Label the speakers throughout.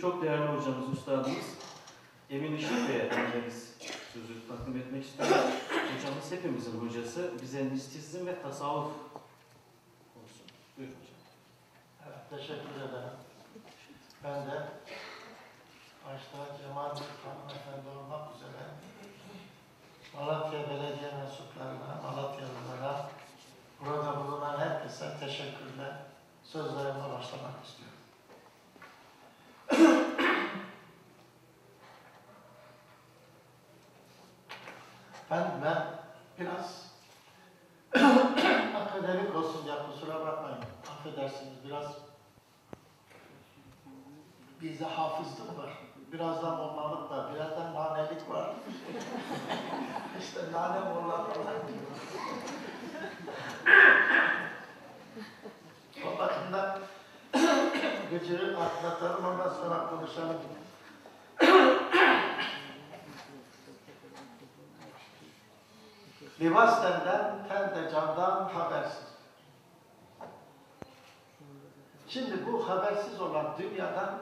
Speaker 1: Çok değerli hocamız, üstadımız Emin Işık Bey'e sözü takdim etmek istiyoruz. Hocamız hepimizin hocası. Bize mistizm ve tasavvuf olsun. Buyurun hocam.
Speaker 2: Evet, teşekkür ederim. Ben de başta Cemal Hanımefendi olmak üzere Malatya Belediye mensuplarına, Malatyalılara, burada bulunan herkese teşekkürle sözlerime başlamak istiyorum. Ben, ben biraz akademik olsun ya kusura bakmayın. Affedersiniz biraz bizde hafızlık var. Birazdan olmalık var. Birazdan nanelik var. işte nane morlar falan diyor. o bakımdan gıcırı atlatalım ondan sonra konuşalım. Libas senden, ten de candan habersiz. Şimdi bu habersiz olan dünyadan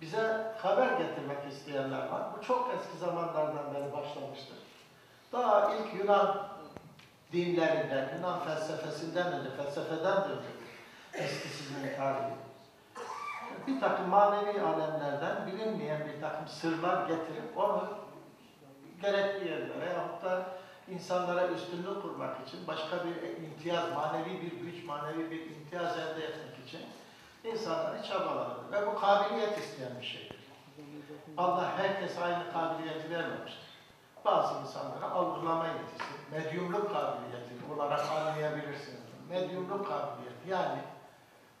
Speaker 2: bize haber getirmek isteyenler var. Bu çok eski zamanlardan beri başlamıştır. Daha ilk Yunan dinlerinden, Yunan felsefesinden önce, felsefeden de önce mistisizmin tarihi. Bir takım manevi alemlerden bilinmeyen bir takım sırlar getirip onu gerekli yerlere yahut da insanlara üstünlük kurmak için, başka bir imtiyaz, manevi bir güç, manevi bir imtiyaz elde etmek için insanları çabalardı. Ve bu kabiliyet isteyen bir şeydir. Allah herkese aynı kabiliyeti vermemiştir. Bazı insanlara algılama yetisi, medyumluk kabiliyeti olarak anlayabilirsiniz. Medyumluk kabiliyeti yani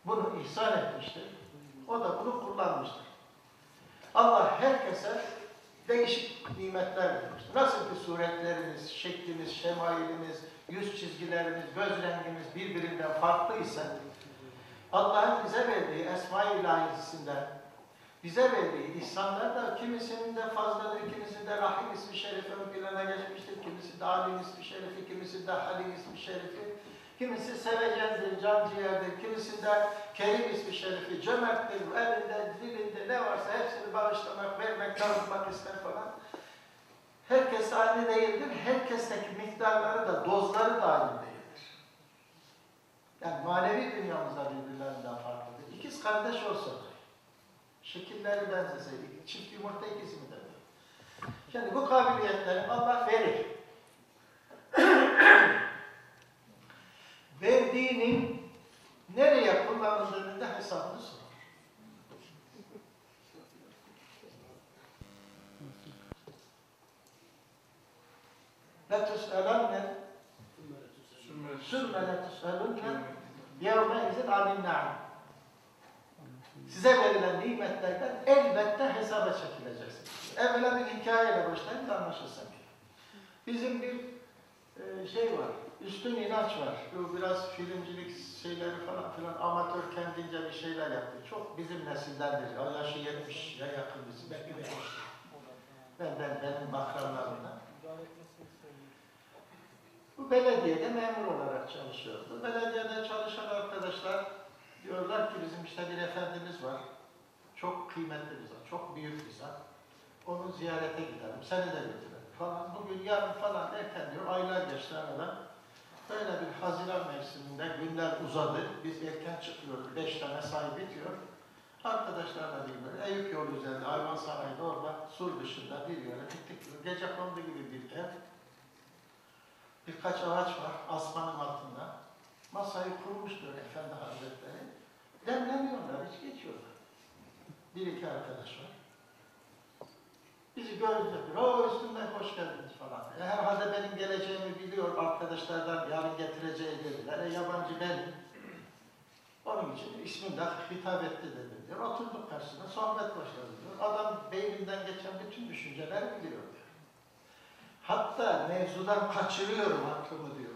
Speaker 2: bunu ihsan etmiştir. O da bunu kullanmıştır. Allah herkese değişik nimetler vermiştir. Nasıl ki suretlerimiz, şeklimiz, şemailimiz, yüz çizgilerimiz, göz rengimiz birbirinden farklı ise Allah'ın bize verdiği Esma-i İlahisinden bize verdiği ihsanlar da kimisinin de fazladır, kimisi de Rahim ismi şerifi ön plana geçmiştir, kimisi de Alim ismi şerifi, kimisi de Halim ismi şerifi, kimisi sevecendir, can ciğerdir, kimisi de Kerim ismi şerifi, cömerttir, elinde, dilinde ne varsa hepsini bağışlamak, vermek, tanıtmak ister falan. Herkes aynı değildir, herkesteki miktarları da, dozları da aynı değildir. Yani manevi dünyamızda birbirlerinden farklıdır. İkiz kardeş olsa şekilleri benzeseydi, çift yumurta ikisi mi dedi. Şimdi bu kabiliyetleri Allah verir. Verdiğinin nereye kullanıldığının da hesabını sorar. La tus'alunne yevme izin anin na'im. Size verilen nimetlerden elbette hesaba çekileceksiniz. Evvela bir hikayeyle başlayayım da anlaşılsın. Bizim bir e, şey var, üstün inanç var. Bu biraz filmcilik şeyleri falan filan amatör kendince bir şeyler yaptı. Çok bizim nesildendir. O yaşı 70'ye yakın bizim. Belki de. Benden, benim akranlarımdan. Bu belediyede memur olarak çalışıyordu. Belediyede çalışan arkadaşlar diyorlar ki bizim işte bir efendimiz var. Çok kıymetli bir zat, çok büyük bir zat. Onu ziyarete gidelim, seni de götürelim falan. Bugün yarın falan derken diyor, aylar geçti aradan. Böyle bir Haziran mevsiminde günler uzadı. Biz erken çıkıyoruz. Beşte mesai bitiyor. Arkadaşlarla bir böyle Eyüp yolu üzerinde, hayvan sarayda orada sur dışında bir yere gittik. Gece kondu gibi bir ev. Birkaç ağaç var asmanın altında. Masayı kurmuştur Efendi Hazretleri. Demleniyorlar, hiç geçiyorlar. Bir iki arkadaş var. Bizi gördü, o üstünden hoş geldiniz falan. E, herhalde benim geleceğimi biliyor arkadaşlardan yarın getireceği dediler. E, yabancı benim. Onun için ismimle hitap etti dedi diyor. Oturduk karşısına, sohbet başladı diyor. Adam beyninden geçen bütün düşünceleri biliyor diyor. Hatta mevzudan kaçırıyorum aklımı diyor.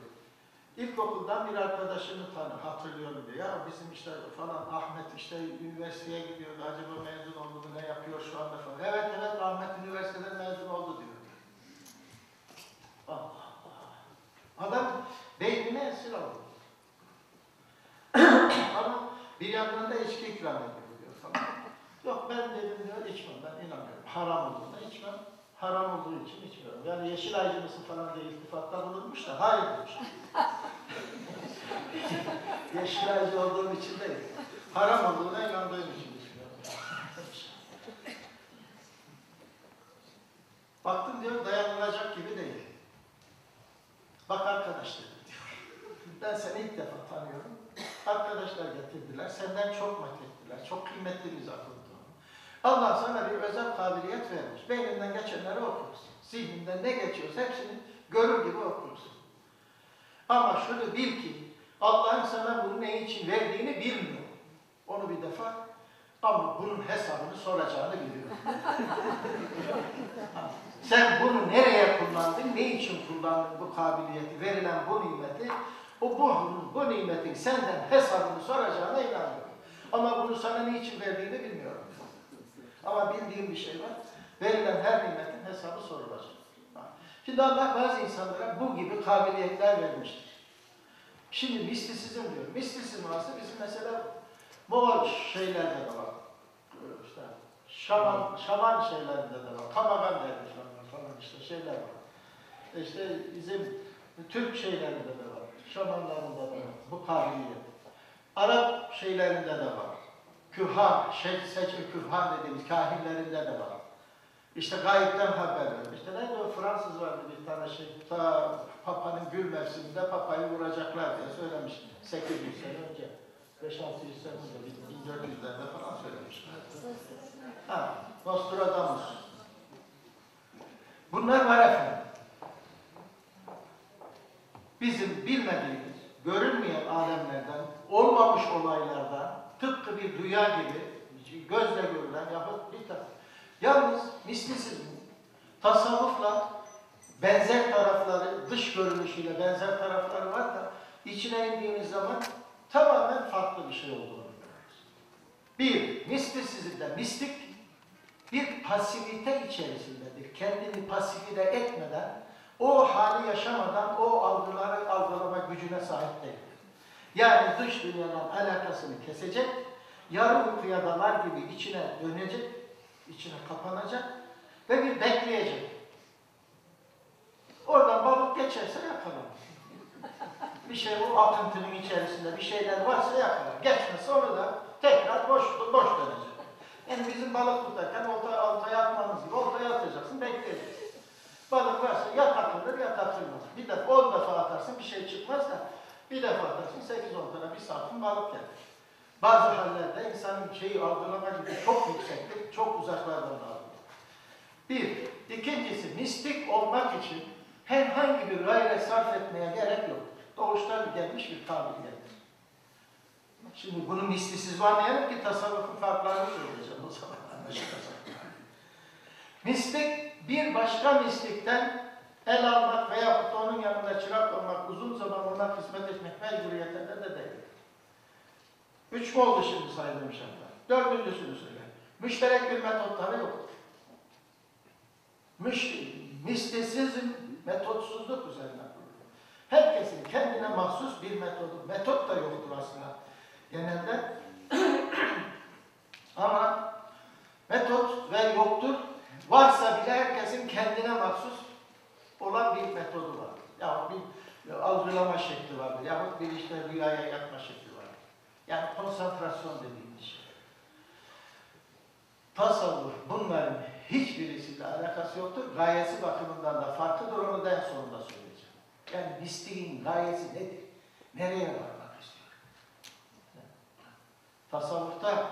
Speaker 2: İlkokuldan bir arkadaşını tanı, hatırlıyorum diyor. Ya bizim işte falan Ahmet işte üniversiteye gidiyor. Acaba mezun oldu mu ne yapıyor şu anda falan. Evet evet Ahmet üniversiteden mezun oldu diyor. Allah Allah. Adam beynine esir aldı. Ama bir yandan da içki ikram ediliyor falan. Yok ben dedim diyor içmem ben inanmıyorum. Haram olduğunda içmem. Haram olduğu için içmiyorum. Yani yeşil aycı mısın falan diye iltifatta bulunmuş da hayır demiş. yeşil aycı olduğum için değil. Haram olduğuna inandığım için içmiyorum. Baktım diyor dayanılacak gibi değil. Bak arkadaş dedim diyor. Ben seni ilk defa tanıyorum. Arkadaşlar getirdiler. Senden çok methettiler. Çok kıymetli bir olduğunu. Allah sana bir özel kabiliyet vermiş. Beyninden geçenleri okursun. Zihninden ne geçiyorsa hepsini görür gibi okursun. Ama şunu bil ki Allah'ın sana bunu ne için verdiğini bilmiyor. Onu bir defa ama bunun hesabını soracağını biliyor. Sen bunu nereye kullandın, ne için kullandın bu kabiliyeti, verilen bu nimeti, o bu, bu nimetin senden hesabını soracağına inanıyorum. Ama bunu sana niçin verdiğini bilmiyorum. Ama bildiğim bir şey var. Verilen her nimetin hesabı sorulacak. Şimdi Allah bazı insanlara bu gibi kabiliyetler vermiştir. Şimdi mistisizm diyor. Mistisizm aslında bizim mesela Moğol şeylerde de var. İşte şaman, şaman şeylerinde de var. Kamagan dermiş onlar falan işte şeyler var. İşte bizim Türk şeylerinde de var. Şamanlarında da var. Bu kabiliyet. Arap şeylerinde de var. Kühan, şey, seçim kühan dediğimiz kahinlerinde de var. İşte gayipten haber verir. İşte neydi o Fransız vardı bir tane şey, ta Papa'nın gül mevsiminde Papa'yı vuracaklar diye söylemiş. 800 sene önce. 5-600 sene önce, 1400'lerde falan söylemiş. Ha, Nostradamus. Bunlar var efendim. Bizim bilmediğimiz, görünmeyen alemlerden, olmamış olaylardan, tıpkı bir rüya gibi gözle görülen yahut bir taraf. Yalnız mistisizm, tasavvufla benzer tarafları, dış görünüşüyle benzer tarafları var da içine indiğimiz zaman tamamen farklı bir şey olduğunu görüyoruz. Bir, mistisizmde mistik bir pasivite içerisindedir. Kendini pasifide etmeden, o hali yaşamadan o algıları algılama gücüne sahip değildir. Yani dış dünyadan alakasını kesecek, yarı uykuya dalar gibi içine dönecek, içine kapanacak ve bir bekleyecek. Oradan balık geçerse yakalar. Bir şey o akıntının içerisinde bir şeyler varsa yakalar. Geçmezse onu da tekrar boş, boş dönecek. Yani bizim balık tutarken olta, oltaya atmamız gibi oltaya atacaksın, bekleyeceksin. Balık varsa ya takılır ya takılmaz. Bir defa, on defa atarsın bir şey çıkmaz da bir defa atarsın sekiz on tane bir saatin balık gelir. Bazı hallerde insanın şeyi algılama gücü çok yüksektir, çok uzaklardan algılıyor. Bir. İkincisi, mistik olmak için herhangi bir gayret sarf etmeye gerek yok. Doğuştan gelmiş bir kabiliyettir. Şimdi bunu mistisiz anlayalım ki tasavvufun farklarını söyleyeceğim o zaman anlaşılacak. Mistik bir başka mistikten el almak veya onun yanında çırak olmak, uzun zaman ona hizmet etmek mecburiyetinde de değil. Üç mü oldu şimdi saydığım şartlar? Dördüncüsünü söyle. Müşterek bir metotları yok. Müş, mistisizm metotsuzluk üzerine. Herkesin kendine mahsus bir metodu, metot da yoktur aslında genelde. Ama metot ve yoktur. Varsa bile herkesin kendine mahsus olan bir metodu var. Ya bir algılama şekli vardır. Yahut bir işte rüyaya yatma şekli vardır. Yani konsantrasyon dediğimiz şey. Tasavvuf bunların hiçbirisiyle alakası yoktur. Gayesi bakımından da farklıdır. Onu da en sonunda söyleyeceğim. Yani mistiğin gayesi nedir? Nereye varmak istiyor? Tasavvufta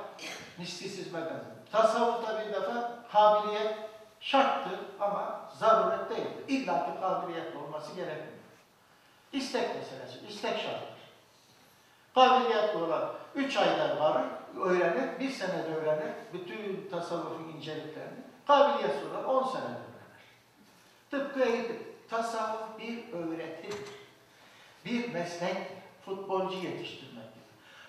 Speaker 2: mistisizme benzer. Tasavvufta bir defa kabiliyet şarttır ama zaruret değildir. İlla ki kabiliyetli olması gerekmiyor. İstek meselesi, istek şarttır. Kabiliyetli olan üç ayda varır, öğrenir, bir senede öğrenir, bütün tasavvufun inceliklerini. Kabiliyetsiz olan on senede öğrenir. Tıpkı eğitim. Tasavvuf bir öğretidir. bir meslek futbolcu yetiştirmek.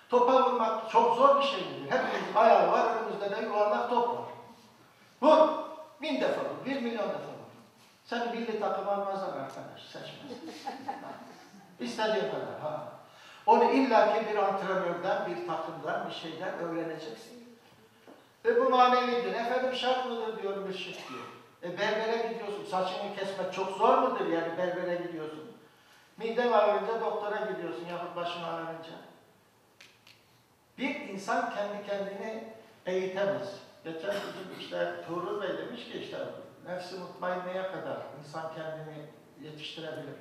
Speaker 2: Topa vurmak çok zor bir şey midir? Hepimizin ayağı var, önümüzde de yuvarlak top var. Vur, bin defa vur, bir milyon defa vur. Seni milli takım almazlar arkadaş, seçmez. İstediğin kadar. Ha. Onu illaki bir antrenörden, bir takımdan, bir şeyden öğreneceksin. Ve bu manevidir. Efendim şart mıdır diyor mürşit diyor. E berbere gidiyorsun. Saçını kesmek çok zor mudur yani berbere gidiyorsun. Midem ağrınca doktora gidiyorsun yahut başın ağrınca. Bir insan kendi kendini eğitemez. Geçen bizim işte Tuğrul Bey demiş ki işte nefsi mutmainneye kadar insan kendini yetiştirebilir.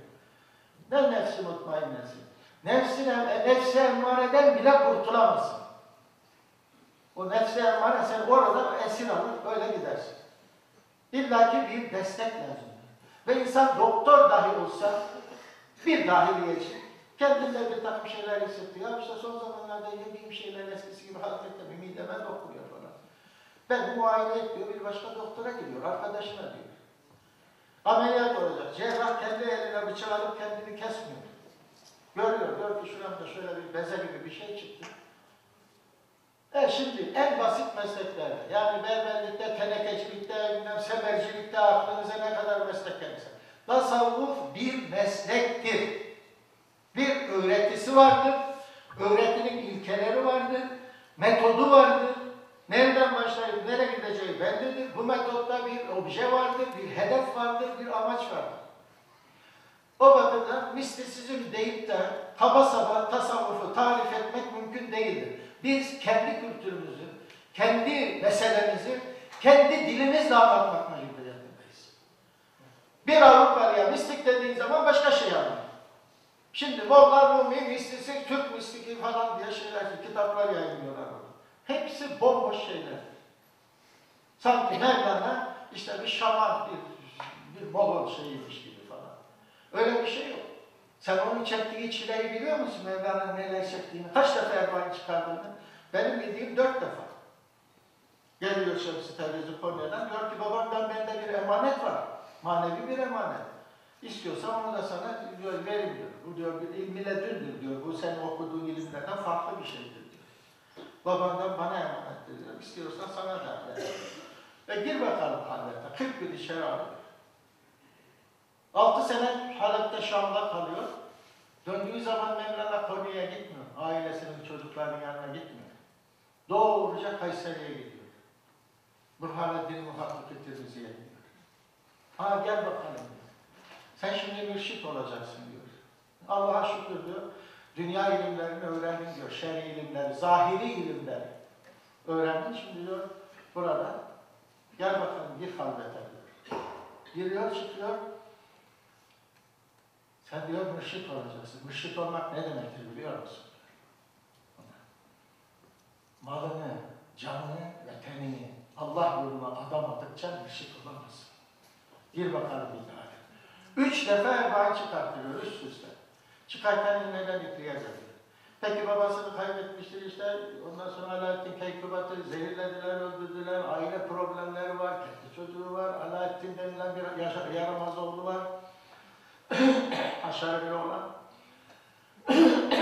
Speaker 2: Ne nefsi mutmainnesi? Nefsine, nefsi emmareden bile kurtulamazsın. O nefsi emmare sen orada esir alır, öyle gidersin. İlla ki bir destek lazım. Ve insan doktor dahi olsa bir dahiliyeci kendinde bir takım şeyler hissediyor. Ya işte son zamanlarda yediğim şeyler eskisi gibi hareket etmiyor, mideme dokunuyor. Ben muayene ediyor, bir başka doktora gidiyor, arkadaşına diyor. Ameliyat olacak. Cerrah kendi eline bıçak alıp kendini kesmiyor. Görüyor, diyor ki şuramda şöyle bir beze gibi bir şey çıktı. E şimdi en basit mesleklerde, yani berberlikte, tenekecilikte, bilmem semercilikte, aklınıza ne kadar meslek gelirse. Tasavvuf bir meslektir. Bir öğretisi vardır, öğretinin ilkeleri vardır, metodu vardır. Nereden başlayıp nereye gideceği bellidir. Bu metotta bir obje vardır, bir hedef vardır, bir amaç vardır. O bakımdan mistisizm deyip de kaba saba tasavvufu tarif etmek mümkün değildir. Biz kendi kültürümüzü, kendi meselemizi, kendi dilimizle anlatmak mecburiyetindeyiz. Bir Avrupalıya mistik dediğin zaman başka şey anlıyor. Şimdi Molla Rumi mistisi, Türk mistiki falan diye şeyler, kitaplar yayınlıyorlar. Hepsi bomboş şeyler. Sanki Mevlana işte bir şaman, bir, bir Moğol şeyiymiş gibi falan. Öyle bir şey yok. Sen onun çektiği çileyi biliyor musun? Mevlana'nın neler çektiğini. Kaç defa Erdoğan çıkardığını? Benim bildiğim dört defa. Geliyor Şemsi Terzi Konya'dan. Diyor ki babamdan bende bir emanet var. Manevi bir emanet. İstiyorsan onu da sana diyor, verin diyor. Bu diyor bir ilmi ledündür diyor. Bu senin okuduğun ilimlerden farklı bir şeydir. Babandan bana emanettir diyor. İstiyorsan sana da ver. Ve gir bakalım Halep'te. 40 gün içeri alıyor. 6 sene Halep'te Şam'da kalıyor. Döndüğü zaman Mevlana Konya'ya gitmiyor. Ailesinin çocuklarının yanına gitmiyor. Doğruca Kayseri'ye gidiyor. Burhanettin Muhakkik Tirmizi'ye gidiyor. Ha gel bakalım. Sen şimdi mürşit olacaksın diyor. Allah'a şükür diyor. Dünya ilimlerini öğrendin diyor. Şer'i ilimleri, zahiri ilimleri öğrendin. Şimdi diyor burada gel bakalım gir halvete diyor. Giriyor çıkıyor. Sen diyor mürşit olacaksın. Mürşit olmak ne demektir biliyor musun? Malını, canını ve tenini Allah yoluna adamadıkça mürşit olamazsın. Gir bakalım bir daha. Üç defa Erba'n çıkartıyor üst üste. Çıkarken neden ipliğe geliyor. Peki babasını kaybetmiştir işte. Ondan sonra Alaaddin Keykubat'ı zehirlediler, öldürdüler. Aile problemleri var, kendi çocuğu var. Alaaddin denilen bir yaşa- yaramaz oğlu var. Aşağı bir olan.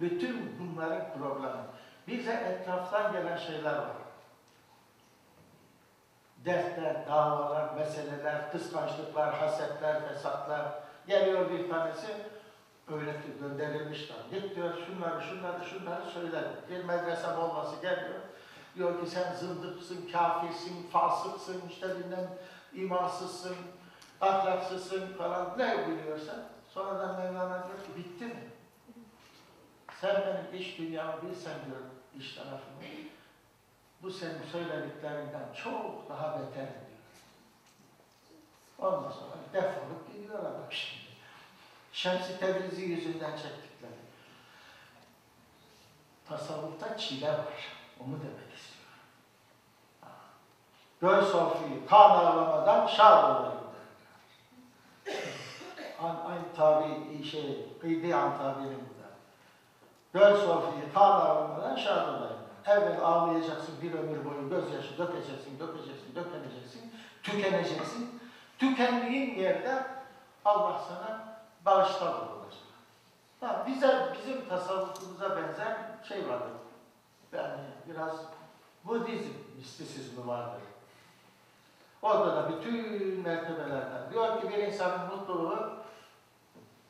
Speaker 2: Bütün bunların problemi. Bize etraftan gelen şeyler var. Dertler, davalar, meseleler, kıskançlıklar, hasetler, fesatlar. Geliyor bir tanesi, öğreti gönderilmişler. Git diyor şunları, şunları, şunları söyle. Bir medrese olması geliyor. Diyor ki sen zındıksın, kafirsin, fasıksın, işte bilmem imansızsın, ahlaksızsın falan ne biliyorsan. Sonradan Mevlana diyor ki bitti mi? Sen benim iş dünyamı bilsen diyor iş tarafımı. Bu senin söylediklerinden çok daha beter. Ondan sonra defolup gidiyor adam şimdi. Şems-i Tebrizi yüzünden çektikleri. Tasavvufta çile var. Onu demek istiyorum. Göl sofrayı kan ağlamadan şad olayım derler. Aynı tabi, şey, kıydı an tabiri bu da. Göl sofrayı kan ağlamadan şad olayım. Evvel ağlayacaksın bir ömür boyu gözyaşı dökeceksin, dökeceksin, dökeceksin, tükeneceksin. Tükendiğin yerde Allah sana bağışta bulunur. Ha, bize, bizim tasavvufumuza benzer şey vardır. Yani biraz Budizm mistisizmi vardır. Orada da bütün mertebelerden diyor ki bir insanın mutluluğu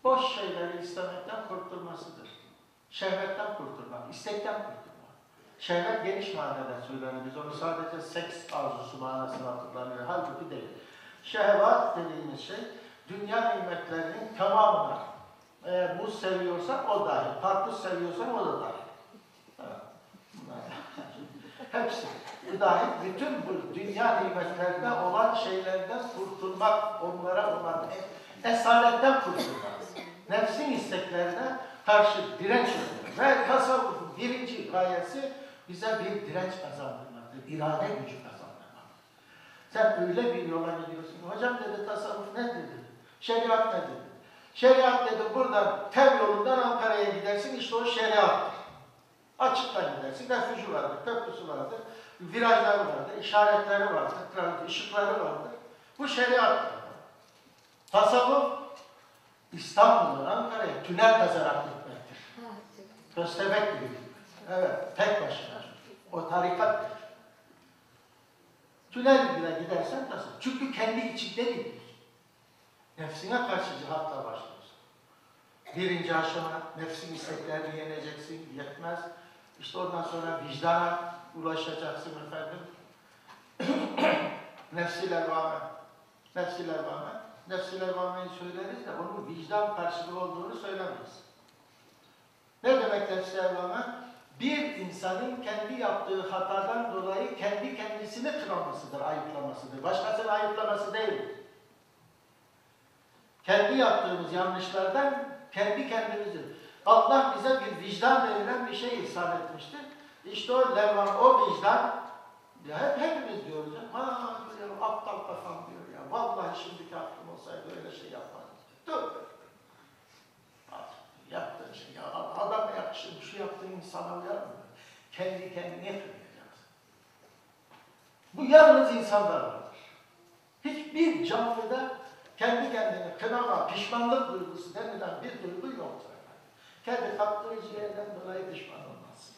Speaker 2: boş şeyleri istemekten kurtulmasıdır. Şehvetten kurtulmak, istekten kurtulmak. Şehvet geniş manada söylenir. Biz onu sadece seks arzusu manasına kullanıyoruz. Halbuki değil. Şehvat dediğimiz şey dünya nimetlerinin tamamına eğer muz seviyorsan o dahil, karpuz seviyorsan o da dahil. Hepsi. Bu dahil bütün bu dünya nimetlerinde olan şeylerden kurtulmak, onlara olan esaretten kurtulmak. Nefsin isteklerine karşı direnç. Ve tasavvufun birinci gayesi bize bir direnç kazandırmaktır. irade gücü kazandırmak. Sen öyle bir yola gidiyorsun. Hocam dedi tasavvuf ne dedi? Şeriat ne dedi? Şeriat dedi buradan tev yolundan Ankara'ya gidersin işte o şeriattır. Açıktan gidersin. Refüjü vardır, köprüsü vardır, virajları vardır, işaretleri vardır, ışıkları vardır. Bu şeriattır. Tasavvuf İstanbul'dan Ankara'ya tünel kazarak gitmektir. Köstebek gibi. Evet, tek başına. O tarikat tünel bile gidersen tasavvuf. Çünkü kendi içinde gidiyorsun. Nefsine karşı cihatla başlıyorsun. Birinci aşama nefsin isteklerini yeneceksin, yetmez. İşte ondan sonra vicdana ulaşacaksın efendim. Nefsi levvame. Nefsi levvame. Nefsi levvameyi söyleriz de onun vicdan karşılığı olduğunu söylemeyiz. Ne demek nefsi levvame? Bir insanın kendi yaptığı hatadan dolayı kendi kendisini kınamasıdır, ayıplamasıdır. Başkasını ayıplaması değil. Kendi yaptığımız yanlışlardan kendi kendimizi. Allah bize bir vicdan denilen bir şey ihsan etmiştir. İşte o levvan, o vicdan, ya hep hepimiz diyoruz ya, ha diyor, aptal kafam diyor ya, vallahi şimdiki aklım olsaydı öyle şey yapmazdım. Dur. Yaptığın şey, ya adam yakışır, şu yaptığın insana uyar mı? Kendi kendine kınayacaksın. Bu yalnız insanda vardır. Hiçbir canlıda kendi kendine kınama, pişmanlık duygusu denilen bir duygu yoktur. Kendi kaptığı ciğerden dolayı pişman olmaz.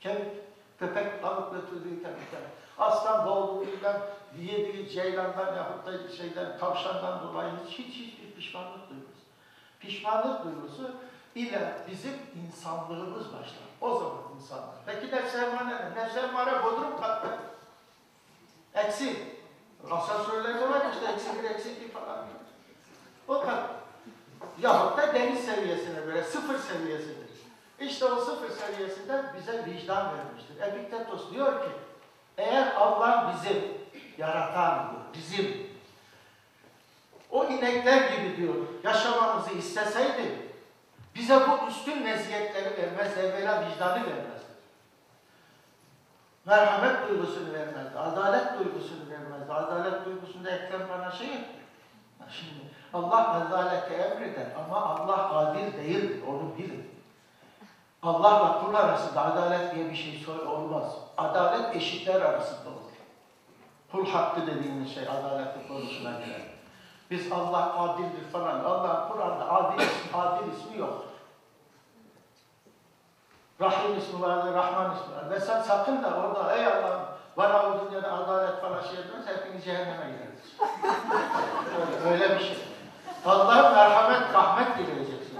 Speaker 2: Kendi köpek balık götürdüğü kemikten, aslan boğulduğundan, yediği ceylandan yahut da şeyden, tavşandan dolayı hiç, hiç hiçbir pişmanlık duygusu. Pişmanlık duygusu ile bizim insanlığımız başlar. O zaman insanlar. Peki nefs emmare ne? Nefs emmare bodrum katta. Eksi. Asansörlerde var işte eksi bir, eksi iki falan. O kadar. Yahut da deniz seviyesine böyle sıfır seviyesidir. İşte o sıfır seviyesinde bize vicdan vermiştir. Epiktetos diyor ki, eğer Allah bizim yaratan, bizim o inekler gibi diyor, yaşamamızı isteseydi, bize bu üstün meziyetleri vermez, evvela vicdanı vermezdi. Merhamet duygusunu vermezdi, adalet duygusunu vermezdi. Adalet duygusunda eklem bana şey yok. Şimdi Allah adaleti emreder ama Allah adil değildir, onu bilin. Allah'la kul arasında adalet diye bir şey olmaz. Adalet eşitler arasında olur. Kul hakkı dediğimiz şey adaletin konusuna girer. Biz Allah adildir falan, Allah Kur'an'da adil, adil ismi yoktur. Rahim ismi vardır, Rahman ismi var. Ve sen sakın da orada ey Allah'ım bana bu dünyada adalet falan şey etmez, hepiniz cehenneme gideriz. öyle, öyle bir şey. Allah'ın merhamet, rahmet dileyeceksin.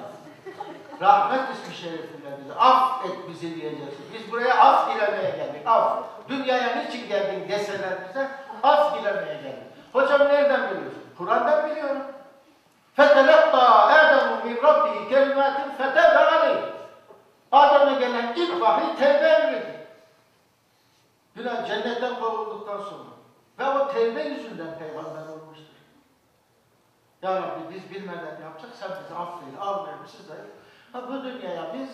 Speaker 2: Rahmet ismi şerifiyle bize. Af et bizi diyeceksin. Biz buraya af dilemeye geldik. Af. Dünyaya niçin geldin deseler bize af dilemeye geldik. Hocam nereden biliyorsun? Kur'an'dan biliyorum. فَتَلَقَّى آدَمُ مِنْ رَبِّهِ كَلِمَاتٍ فَتَابَ عَلَيْهِ Adem'e gelen ilk vahiy tevbe emridir. Günah cennetten kovulduktan sonra. Ve o tevbe yüzünden peygamber olmuştur. Ya Rabbi biz bilmeden yapacak, sen bizi affeyle, al vermişiz de. Ha bu dünyaya biz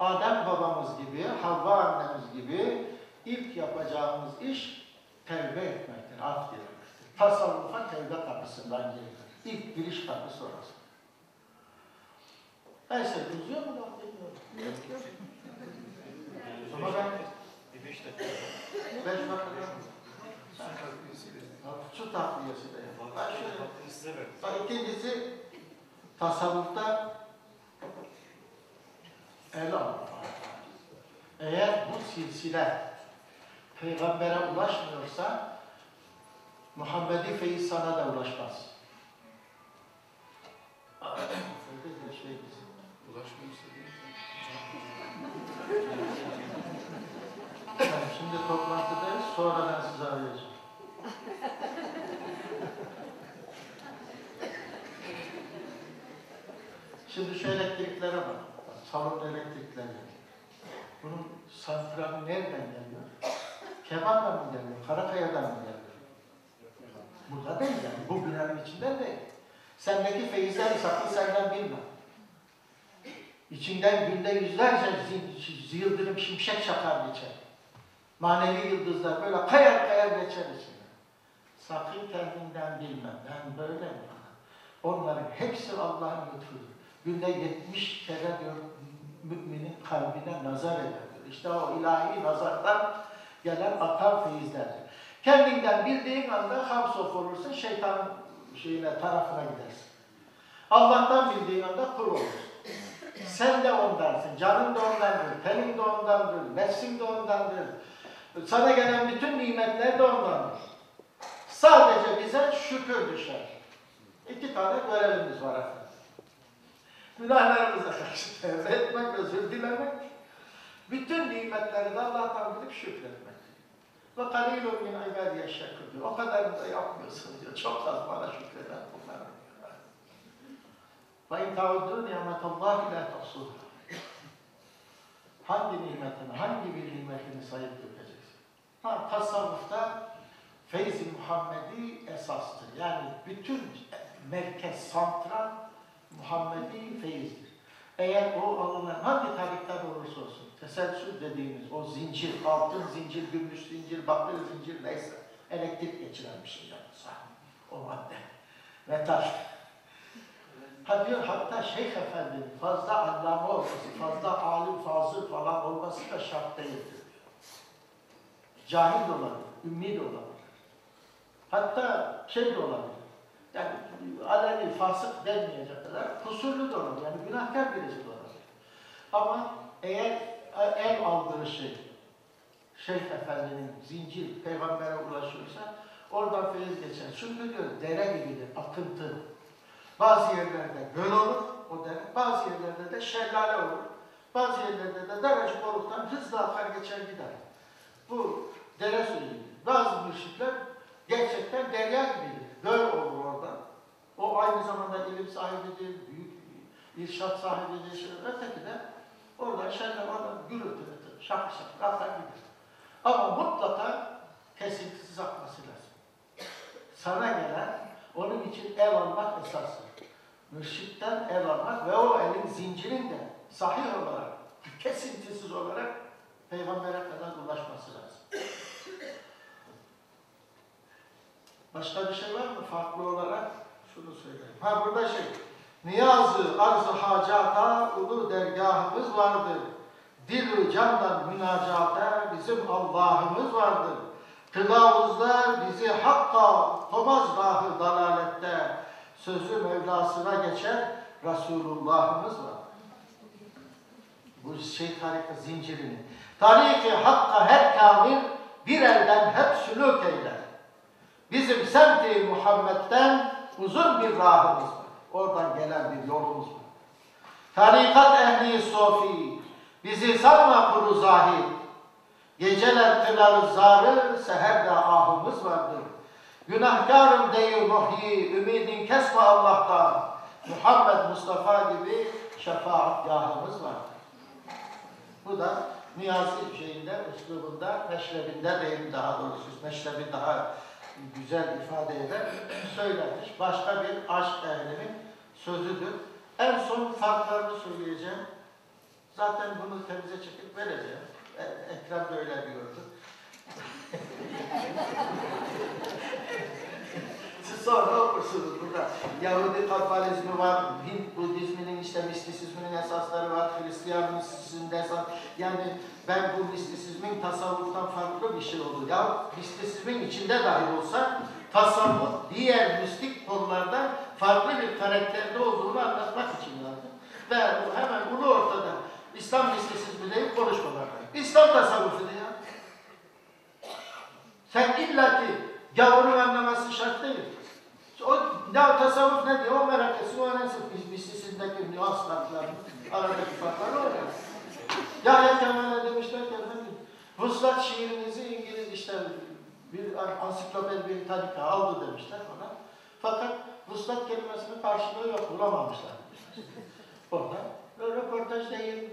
Speaker 2: Adem babamız gibi, Havva annemiz gibi ilk yapacağımız iş tevbe etmektir, af dilemektir. Tasavvufa tevbe kapısından girilir. İlk giriş kapısı orası. Neyse, uzuyor mu laf bilmiyorum. Ama ben
Speaker 1: Bir beş dakika.
Speaker 2: beş dakika Su takviyesi de. Ben şöyle. Bak ikincisi tasavvufta el alma. Eğer bu silsile peygambere ulaşmıyorsa Muhammedi feyiz sana da ulaşmaz. Öyle bir şey bizim.
Speaker 3: Ulaşmıyorsa değil.
Speaker 2: Yani şimdi toplantıdayız, sonra ben size arayacağım. Şimdi şu elektriklere bak. salon elektrikleri. Bunun santrali nereden geliyor? Kemal'dan mı geliyor? Karakaya'dan mı geliyor? Burada değil yani. Bu binanın içinden değil. Sendeki feyizleri sakın senden bilmem. İçinden günde yüzlerce yıldırım şimşek çakar geçer. Manevi yıldızlar böyle kayar kayar geçer içine. Sakın kendinden bilmem. Ben böyle mi? Onların hepsi Allah'ın lütfudur. Günde 70 kere diyor müminin kalbine nazar eder. diyor. İşte o ilahi nazardan gelen akan feyizlerdir. Kendinden bildiğin anda hapsof olursun, şeytanın şeyine, tarafına gidersin. Allah'tan bildiğin anda kul olursun. Sen de ondansın, canın da ondandır, tenin de ondandır, nefsin de ondandır. Sana gelen bütün nimetler de ondandır. Sadece bize şükür düşer. İki tane görevimiz var efendim. Günahlarımıza karşı tevbe etmek, özür dilemek. Bütün nimetleri de Allah'tan bilip şükretmek. Ve kalilun min ibadiye şekur diyor. O kadarını da yapmıyorsun diyor. Çok az bana şükreden. Ve in tauddu nimetallahi la tuhsuha. Hangi nimetini, hangi bir nimetini sayıp dökeceksin? Ha, tasavvufta feyz-i Muhammedi esastır. Yani bütün merkez, santral Muhammedi feyizdir. Eğer o alınan hangi tarikten olursa olsun, teselsül dediğimiz o zincir, altın zincir, gümüş zincir, bakır zincir neyse, elektrik geçiren bir şey yapsa, o madde ve taş. Ha diyor hatta Şeyh Efendi'nin fazla allame olması, fazla alim, fazıl falan olması da şart değildir diyor. Cahil olabilir, ümmi de olabilir. Hatta şey de olabilir. Yani aleni, fasık denmeyecek kadar kusurlu da olabilir. Yani günahkar birisi olabilir. Ama eğer el aldığı şey, Şeyh Efendi'nin zincir peygambere ulaşıyorsa oradan feyiz geçer. Çünkü diyor dere gibidir, akıntı. Bazı yerlerde göl olur, o dere. Bazı yerlerde de şelale olur. Bazı yerlerde de daracık oluktan hızla akar geçer gider. Bu dere suyu gibi. Bazı mürşitler gerçekten derya gibidir. Göl olur orada. O aynı zamanda ilim sahibidir, büyük irşat sahibidir. Öteki de oradan şelale oradan gürültü, şakır şakır akar gider. Ama mutlaka kesintisiz akması lazım. Sana gelen onun için el almak esastır. Mürşitten el almak ve o elin zincirin de sahih olarak, kesintisiz olarak peygambere kadar ulaşması lazım. Başka bir şey var mı farklı olarak? Şunu söyleyeyim. Ha burada şey, niyazı arz-ı hacata ulu dergahımız vardır. Dil-i candan münacata bizim Allah'ımız vardır. Kılavuzlar bizi hakka komaz rahı dalalette. Sözü Mevlasına geçer Resulullah'ımız var. Bu şey tarika zincirini. Tariki hakka her kamil bir elden hep sülük eyler. Bizim semti Muhammed'den uzun bir rahımız var. Oradan gelen bir yolumuz var. Tarikat ehli sofi bizi sanma kuru zahid. Geceler kılarız zarı, seherde ahımız vardır. Günahkarım değil muhyi, ümidin kesme Allah'tan. Muhammed Mustafa gibi şefaatgahımız vardır. Bu da Niyazi şeyinde, üslubunda, meşrebinde değil daha doğrusu, meşrebi daha güzel ifade eder, söylenmiş. Başka bir aşk ehlinin sözüdür. En son farklarını söyleyeceğim. Zaten bunu temize çekip vereceğim. E- Ekrem de öyle diyordu. Sonra okursunuz burada. Yahudi kabbalizmi var, Hint Budizminin işte mistisizminin esasları var, Hristiyan mistisizmin esas. Yani ben bu mistisizmin tasavvuftan farklı bir şey olur. Ya mistisizmin içinde dahi olsa tasavvuf diğer mistik konulardan farklı bir karakterde olduğunu anlatmak için yazdım. Ve hemen ulu ortada İslam mistisizmi deyip konuşmamak. İslam tasavvufu ya. Sen illaki gavurun anlaması şart değil. O ne tasavvuf ne diyor o merak etsin, o öğrensin. Biz mistisindeki nüanslarla, aradaki farkları öğrensin. Yahya Kemal'e demişler ki efendim, Vuslat şiirinizi İngiliz işte bir ansiklopedi bir tarika aldı demişler ona. Fakat vuslat kelimesinin karşılığı yok, bulamamışlar. Orada röportaj değil,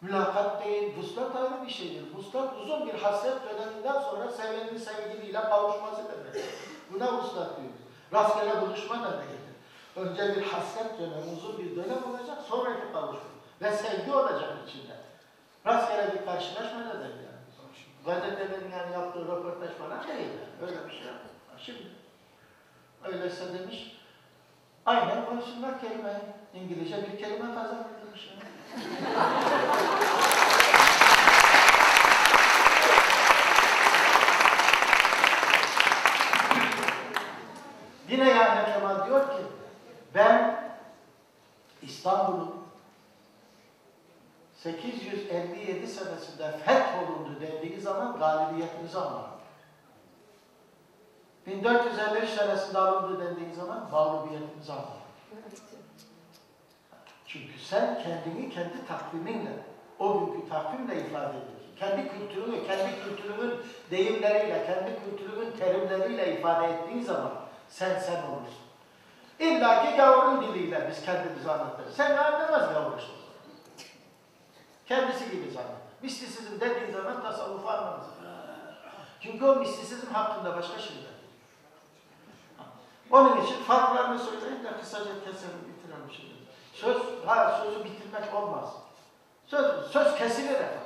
Speaker 2: mülakat değil, vuslat ayrı bir şeydir. Vuslat uzun bir hasret döneminden sonra sevenin sevgiliyle kavuşması demek. Buna vuslat diyoruz. Rastgele buluşma da değildir. Önce bir hasret dönemi, uzun bir dönem olacak, sonraki kavuşma. Ve sevgi olacak içinde. Rastgele bir karşılaşma da değil yani. Gazetelerin yani yaptığı röportaj falan değil yani. Öyle bir şey yok. Şimdi öyleyse demiş, aynen konuşsunlar kelimeyi. İngilizce bir kelime kazandırmış. Yine Yahya Kemal diyor ki, ben İstanbul'un 857 senesinde fetholundu dendiği zaman galibiyetimizi anlar. 1453 senesinde alındı dendiği zaman mağlubiyetimizi anlar. Çünkü sen kendini kendi takviminle, o günkü takvimle ifade ediyorsun. Kendi kültürünü, kendi kültürünün deyimleriyle, kendi kültürünün terimleriyle ifade ettiğin zaman sen sen olursun. İlla ki gavurun diliyle biz kendimizi anlatırız. Sen anlamaz gavursun. Kendisi gibi zanneder. Mistisizm dediğin zaman tasavvufu anlamaz. Çünkü o mistisizm hakkında başka şeyler. Onun için farklarını söyleyeyim de kısaca keselim, bitirelim şimdi. Söz, ha sözü bitirmek olmaz. Söz, söz kesilir efendim.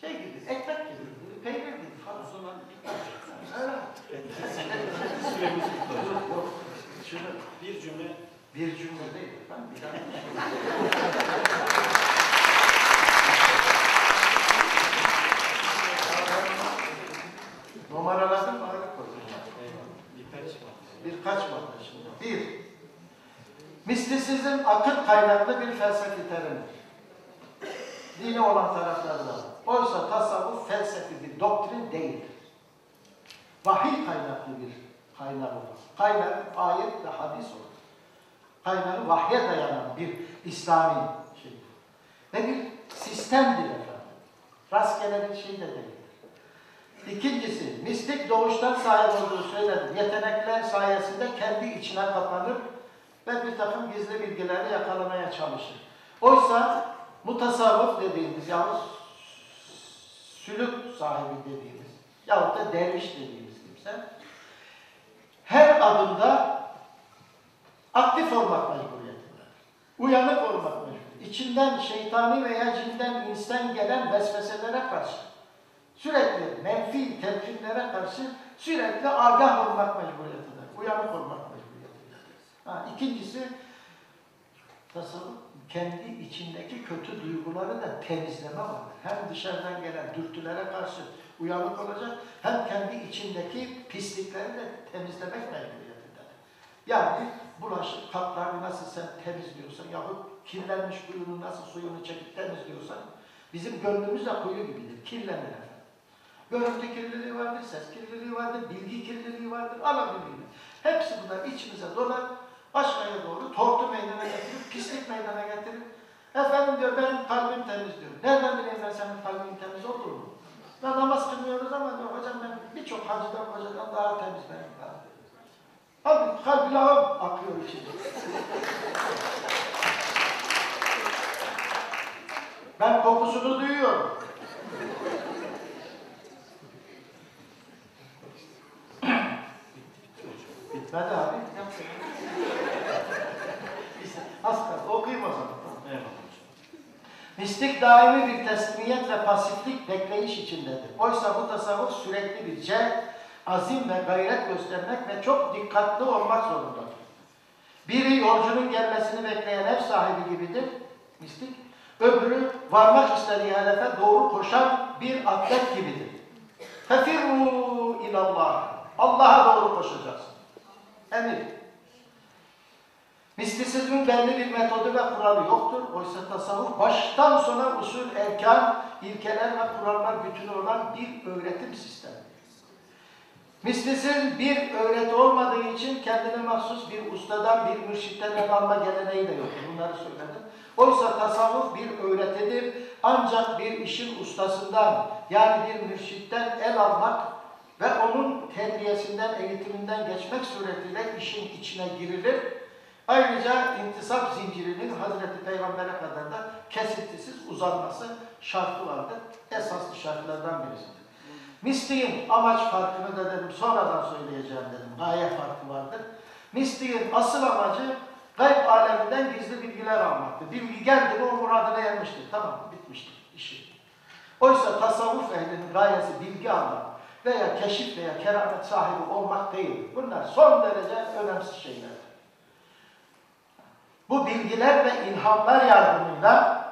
Speaker 2: Şey gibi, ekmek gibi, peynir gibi falan.
Speaker 1: O zaman
Speaker 2: Evet. Şunu
Speaker 1: Bir cümle
Speaker 2: bir cümle değil. Ben bir daha. Numaraladım mı? Ayrı
Speaker 1: eyvallah. Birkaç var.
Speaker 2: Birkaç madde şimdi. Bir, mistisizm akıl kaynaklı bir felsefi terimdir. Dini olan tarafları da var. Oysa tasavvuf felsefi bir doktrin değildir. Vahiy kaynaklı bir kaynağı olur. Kaynağı ayet ve hadis olur. Kaynağı vahye dayanan bir İslami şey. Ve bir sistemdir efendim. Rastgele bir şey de değildir. İkincisi, mistik doğuştan sahip olduğu söylenir. Yetenekler sayesinde kendi içine kapanır ve bir takım gizli bilgileri yakalamaya çalışır. Oysa mutasavvıf dediğimiz yahut sülük sahibi dediğimiz yahut da derviş dediğimiz kimse her adımda aktif olmak mecburiyetinde. Uyanık olmak mecburiyetinde. İçinden şeytani veya cinden insan gelen vesveselere karşı sürekli menfi telkinlere karşı sürekli agah olmak mecburiyetinde. Uyanık olmak mecburiyetinde. Ha, ikincisi tasavvuf kendi içindeki kötü duyguları da temizleme var. Hem dışarıdan gelen dürtülere karşı uyanık olacak, hem kendi içindeki pislikleri de temizlemek mecburiyetinde. Yani bulaşık kaplarını nasıl sen temizliyorsan yahut kirlenmiş kuyunun nasıl suyunu çekip temizliyorsan bizim gönlümüz de kuyu gibidir, kirlenir efendim. Görüntü kirliliği vardır, ses kirliliği vardır, bilgi kirliliği vardır, alabilir. Hepsi bunlar içimize dolar, aşağıya doğru tortu meydana getirir, pislik meydana getirir. Efendim diyor benim kalbim temiz diyor. Nereden bileyim ben senin kalbin temiz olur mu? Ben namaz kılmıyoruz ama diyor hocam ben birçok hacıdan hocadan daha temiz benim kalbim. Abi kalbi lağım akıyor içinde. ben kokusunu duyuyorum. Bitmedi abi. İşte, Az kaldı. Okuyayım o zaman.
Speaker 1: Eyvallah.
Speaker 2: Mistik daimi bir teslimiyet ve pasiflik bekleyiş içindedir. Oysa bu tasavvuf sürekli bir celp, azim ve gayret göstermek ve çok dikkatli olmak zorundadır. Biri yolcunun gelmesini bekleyen ev sahibi gibidir, mistik. Öbürü varmak istediği hedefe doğru koşan bir atlet gibidir. Fefirru ilallah. Allah'a doğru koşacaksın. Emir. Mistisizmin belli bir metodu ve kuralı yoktur. Oysa tasavvuf baştan sona usul, erkan, ilkeler ve kurallar bütünü olan bir öğretim sistemidir. Mistisizm bir öğreti olmadığı için kendine mahsus bir ustadan, bir mürşitten el alma geleneği de yoktur. Bunları söyledim. Oysa tasavvuf bir öğretidir. Ancak bir işin ustasından, yani bir mürşitten el almak ve onun terbiyesinden, eğitiminden geçmek suretiyle işin içine girilir. Ayrıca intisap zincirinin Hazreti Peygamber'e kadar da kesintisiz uzanması şartı vardır. Esaslı şartlardan birisidir. Mistiğin amaç farkını da dedim, sonradan söyleyeceğim dedim. Gaye farkı vardır. Mistiğin asıl amacı gayb aleminden gizli bilgiler almaktır. Bilgi geldi o muradına ermiştir. Tamam bitmiştir işi. Oysa tasavvuf ehlinin gayesi bilgi almak veya keşif veya keramet sahibi olmak değil. Bunlar son derece önemsiz şeyler. Bu bilgiler ve ilhamlar yardımıyla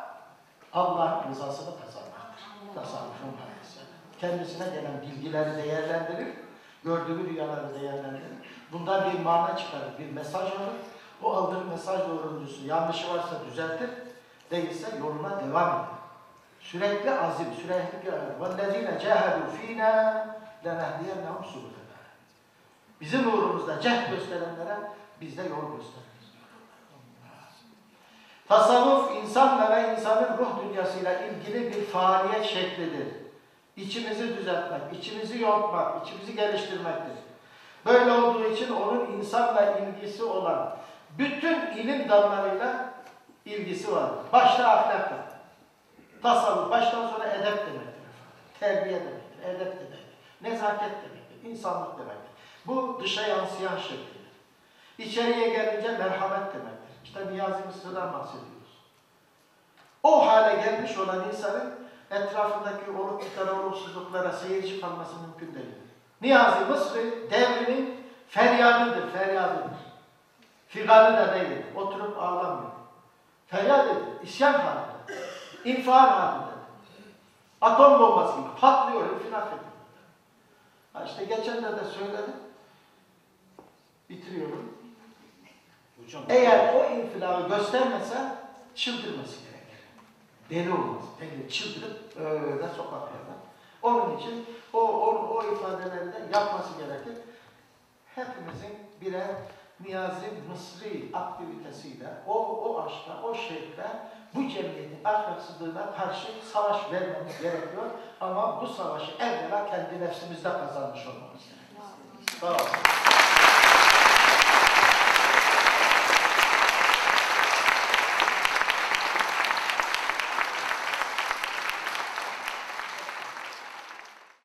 Speaker 2: Allah'ın rızasını kazanmaktır. Tasavvufun gayesi. Kendisine gelen bilgileri değerlendirir, gördüğü rüyaları değerlendirir. Bundan bir mana çıkarır, bir mesaj alır. O aldığı mesaj doğrultusu yanlışı varsa düzeltir, değilse yoluna devam eder. Sürekli azim, sürekli bir azim. وَالَّذ۪ينَ جَاهَدُوا ف۪ينَا لَنَهْدِيَنَّهُمْ سُبُلَنَا Bizim uğrumuzda cehd gösterenlere biz de yol gösteririz. Tasavvuf insanla ve insanın ruh dünyasıyla ilgili bir faaliyet şeklidir. İçimizi düzeltmek, içimizi yontmak, içimizi geliştirmektir. Böyle olduğu için onun insanla ilgisi olan bütün ilim dallarıyla ilgisi var. Başta ahlakla. Tasavvuf baştan sonra edep demektir. Terbiye demektir, edep demektir. Nezaket demektir, insanlık demektir. Bu dışa yansıyan şekildir. İçeriye gelince merhamet demektir. İşte Niyazi Mısır'dan bahsediyoruz. O hale gelmiş olan insanın etrafındaki olup bitene olumsuzluklara seyirci kalması mümkün değil. Niyazi Mısri devrinin feryadıdır, feryadıdır. Figanı da değil, oturup ağlamıyor. Feryat ediyor, isyan halinde, infial halinde. Atom bombası gibi patlıyor, infilak ediyor. Ha işte geçenlerde söyledim, bitiriyorum.
Speaker 1: Hocam,
Speaker 2: Eğer o infilakı göstermese çıldırması gerekir. Deli olmaz. Deli çıldırıp öyle sokaklarda. Onun için o, o, o ifadeleri de yapması gerekir. Hepimizin birer Niyazi Mısri aktivitesiyle, o, o aşkla, o şevkle bu cemiyetin ahlaksızlığına karşı savaş vermemiz gerekiyor. Ama bu savaşı evvela kendi nefsimizde kazanmış olmamız gerekiyor. Sağ olun.